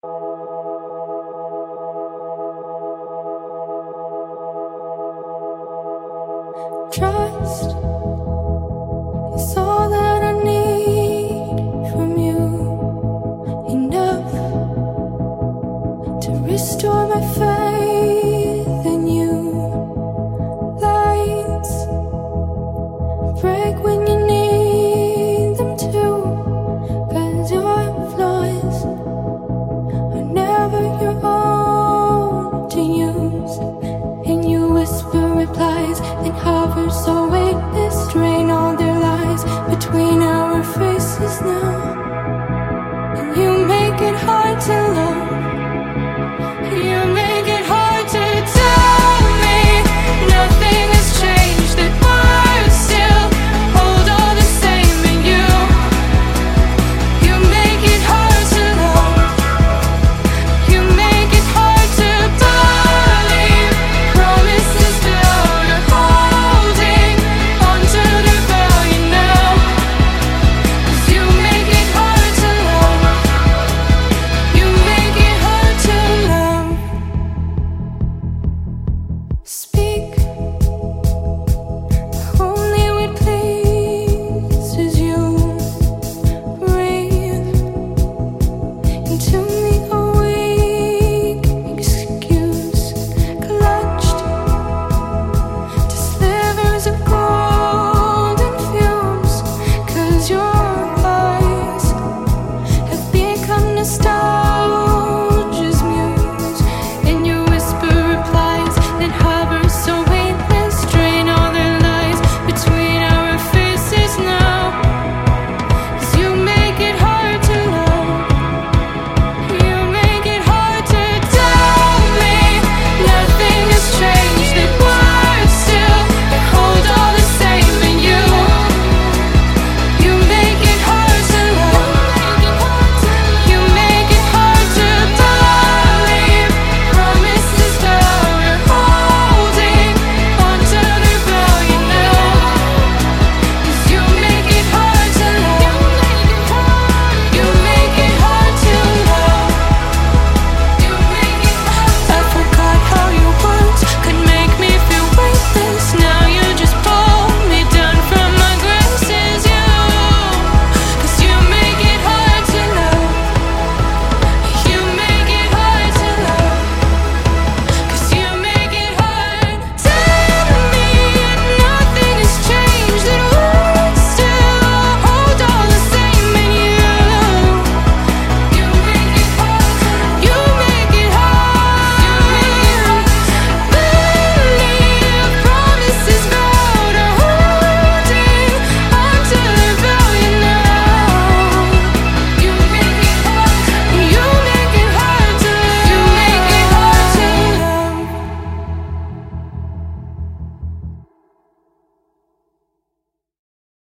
Trust is all